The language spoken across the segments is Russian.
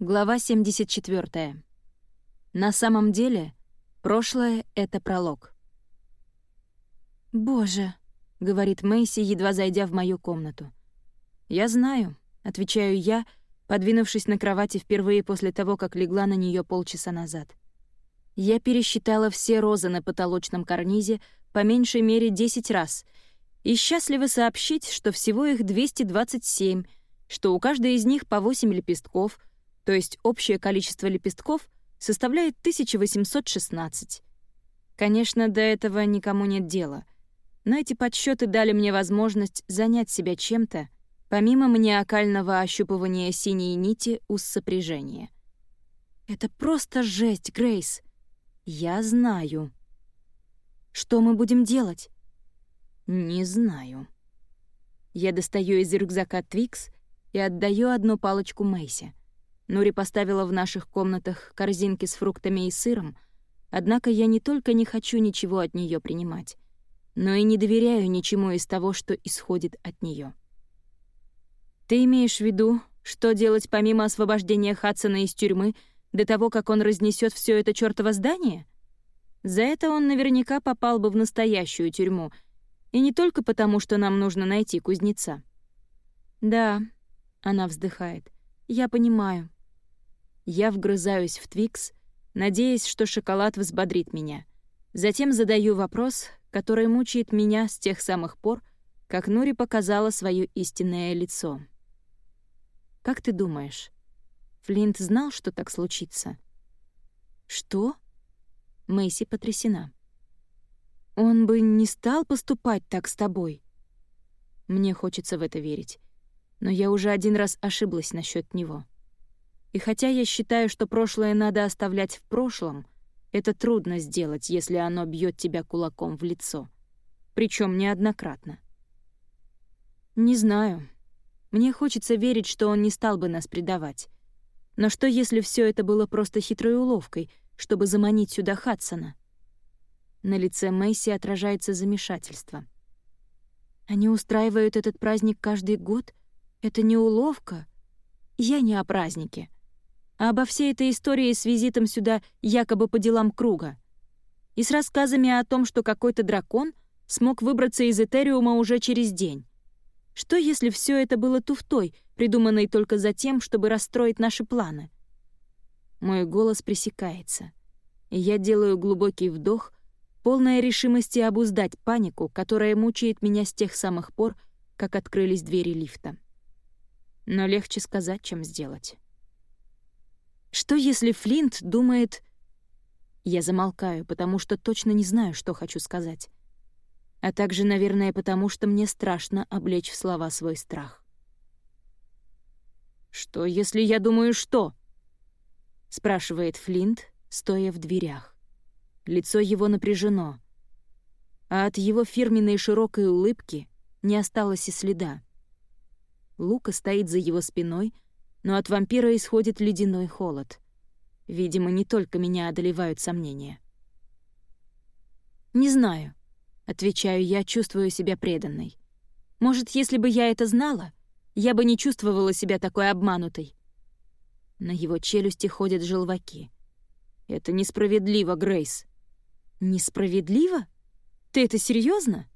Глава 74. На самом деле, прошлое — это пролог. «Боже», — говорит Мэйси, едва зайдя в мою комнату. «Я знаю», — отвечаю я, подвинувшись на кровати впервые после того, как легла на нее полчаса назад. Я пересчитала все розы на потолочном карнизе по меньшей мере 10 раз и счастлива сообщить, что всего их 227, что у каждой из них по 8 лепестков — то есть общее количество лепестков составляет 1816. Конечно, до этого никому нет дела, но эти подсчеты дали мне возможность занять себя чем-то, помимо маниакального ощупывания синей нити у сопряжения. «Это просто жесть, Грейс!» «Я знаю». «Что мы будем делать?» «Не знаю». Я достаю из рюкзака Твикс и отдаю одну палочку Мэйси. Нури поставила в наших комнатах корзинки с фруктами и сыром, однако я не только не хочу ничего от нее принимать, но и не доверяю ничему из того, что исходит от нее. Ты имеешь в виду, что делать помимо освобождения Хадсона из тюрьмы до того, как он разнесет все это чёртово здание? За это он наверняка попал бы в настоящую тюрьму, и не только потому, что нам нужно найти кузнеца. Да, она вздыхает. Я понимаю. Я вгрызаюсь в Твикс, надеясь, что шоколад взбодрит меня. Затем задаю вопрос, который мучает меня с тех самых пор, как Нури показала свое истинное лицо. «Как ты думаешь, Флинт знал, что так случится?» «Что?» Мэйси потрясена. «Он бы не стал поступать так с тобой». Мне хочется в это верить, но я уже один раз ошиблась насчет него. И хотя я считаю, что прошлое надо оставлять в прошлом, это трудно сделать, если оно бьет тебя кулаком в лицо. Причем неоднократно. Не знаю. Мне хочется верить, что он не стал бы нас предавать. Но что, если все это было просто хитрой уловкой, чтобы заманить сюда Хадсона? На лице Мэйси отражается замешательство. Они устраивают этот праздник каждый год? Это не уловка? Я не о празднике а обо всей этой истории с визитом сюда якобы по делам круга. И с рассказами о том, что какой-то дракон смог выбраться из Этериума уже через день. Что если все это было туфтой, придуманной только за тем, чтобы расстроить наши планы? Мой голос пресекается, и я делаю глубокий вдох, полная решимости обуздать панику, которая мучает меня с тех самых пор, как открылись двери лифта. Но легче сказать, чем сделать. Что если Флинт думает... Я замолкаю, потому что точно не знаю, что хочу сказать. А также, наверное, потому что мне страшно облечь в слова свой страх. «Что, если я думаю, что?» — спрашивает Флинт, стоя в дверях. Лицо его напряжено, а от его фирменной широкой улыбки не осталось и следа. Лука стоит за его спиной — но от вампира исходит ледяной холод. Видимо, не только меня одолевают сомнения. «Не знаю», — отвечаю я, чувствую себя преданной. «Может, если бы я это знала, я бы не чувствовала себя такой обманутой». На его челюсти ходят желваки. «Это несправедливо, Грейс». «Несправедливо? Ты это серьезно?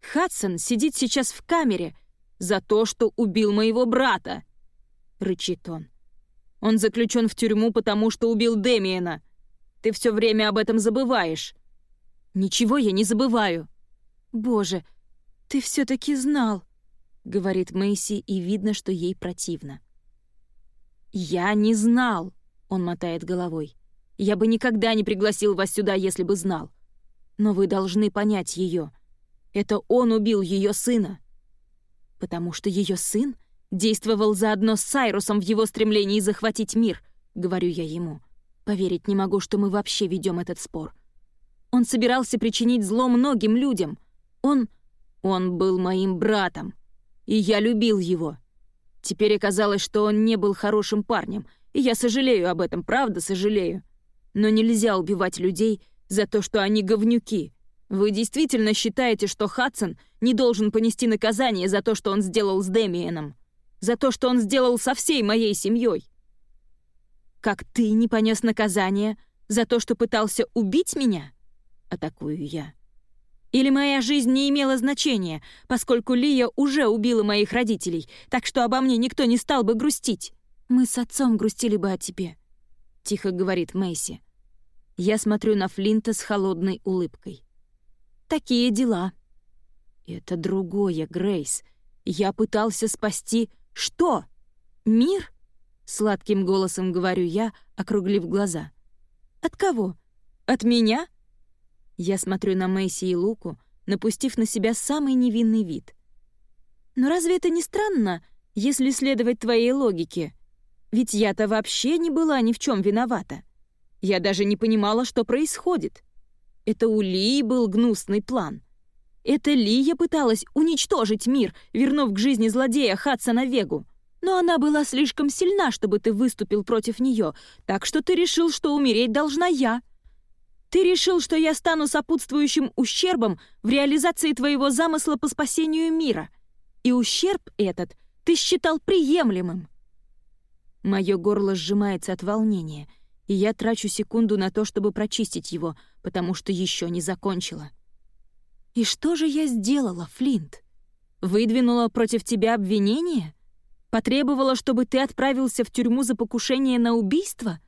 Хадсон сидит сейчас в камере за то, что убил моего брата!» — рычит он. «Он заключен в тюрьму, потому что убил Демиена. Ты все время об этом забываешь». «Ничего я не забываю». «Боже, ты все таки знал», — говорит Мэйси, и видно, что ей противно. «Я не знал», — он мотает головой. «Я бы никогда не пригласил вас сюда, если бы знал. Но вы должны понять ее. Это он убил ее сына». «Потому что ее сын Действовал заодно с Сайрусом в его стремлении захватить мир, говорю я ему. Поверить не могу, что мы вообще ведем этот спор. Он собирался причинить зло многим людям. Он... Он был моим братом. И я любил его. Теперь оказалось, что он не был хорошим парнем, и я сожалею об этом, правда сожалею. Но нельзя убивать людей за то, что они говнюки. Вы действительно считаете, что Хадсон не должен понести наказание за то, что он сделал с Демиеном? За то, что он сделал со всей моей семьей. как ты не понес наказание за то, что пытался убить меня?» — атакую я. «Или моя жизнь не имела значения, поскольку Лия уже убила моих родителей, так что обо мне никто не стал бы грустить?» «Мы с отцом грустили бы о тебе», — тихо говорит Мэйси. Я смотрю на Флинта с холодной улыбкой. «Такие дела». «Это другое, Грейс. Я пытался спасти... Что? Мир?» Сладким голосом говорю я, округлив глаза. «От кого? От меня?» Я смотрю на Мэйси и Луку, напустив на себя самый невинный вид. «Но разве это не странно, если следовать твоей логике? Ведь я-то вообще не была ни в чем виновата. Я даже не понимала, что происходит. Это у Лии был гнусный план. Это Лия пыталась уничтожить мир, вернув к жизни злодея Хадсона Вегу но она была слишком сильна, чтобы ты выступил против нее, так что ты решил, что умереть должна я. Ты решил, что я стану сопутствующим ущербом в реализации твоего замысла по спасению мира. И ущерб этот ты считал приемлемым. Мое горло сжимается от волнения, и я трачу секунду на то, чтобы прочистить его, потому что еще не закончила. И что же я сделала, Флинт? Выдвинула против тебя обвинение? Потребовала, чтобы ты отправился в тюрьму за покушение на убийство?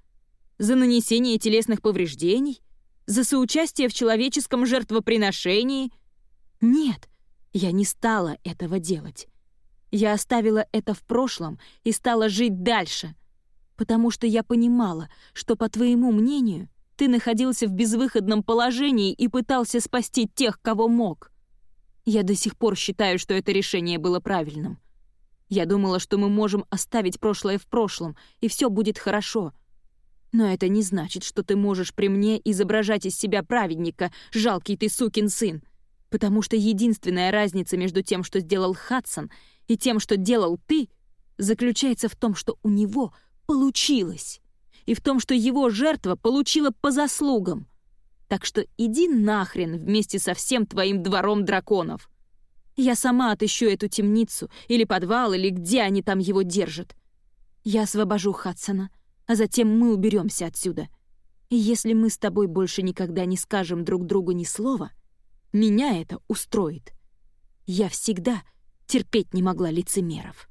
За нанесение телесных повреждений? За соучастие в человеческом жертвоприношении? Нет, я не стала этого делать. Я оставила это в прошлом и стала жить дальше, потому что я понимала, что, по твоему мнению, ты находился в безвыходном положении и пытался спасти тех, кого мог. Я до сих пор считаю, что это решение было правильным. Я думала, что мы можем оставить прошлое в прошлом, и все будет хорошо. Но это не значит, что ты можешь при мне изображать из себя праведника, жалкий ты сукин сын. Потому что единственная разница между тем, что сделал Хадсон, и тем, что делал ты, заключается в том, что у него получилось. И в том, что его жертва получила по заслугам. Так что иди нахрен вместе со всем твоим двором драконов. Я сама отыщу эту темницу, или подвал, или где они там его держат. Я освобожу Хадсона, а затем мы уберемся отсюда. И если мы с тобой больше никогда не скажем друг другу ни слова, меня это устроит. Я всегда терпеть не могла лицемеров.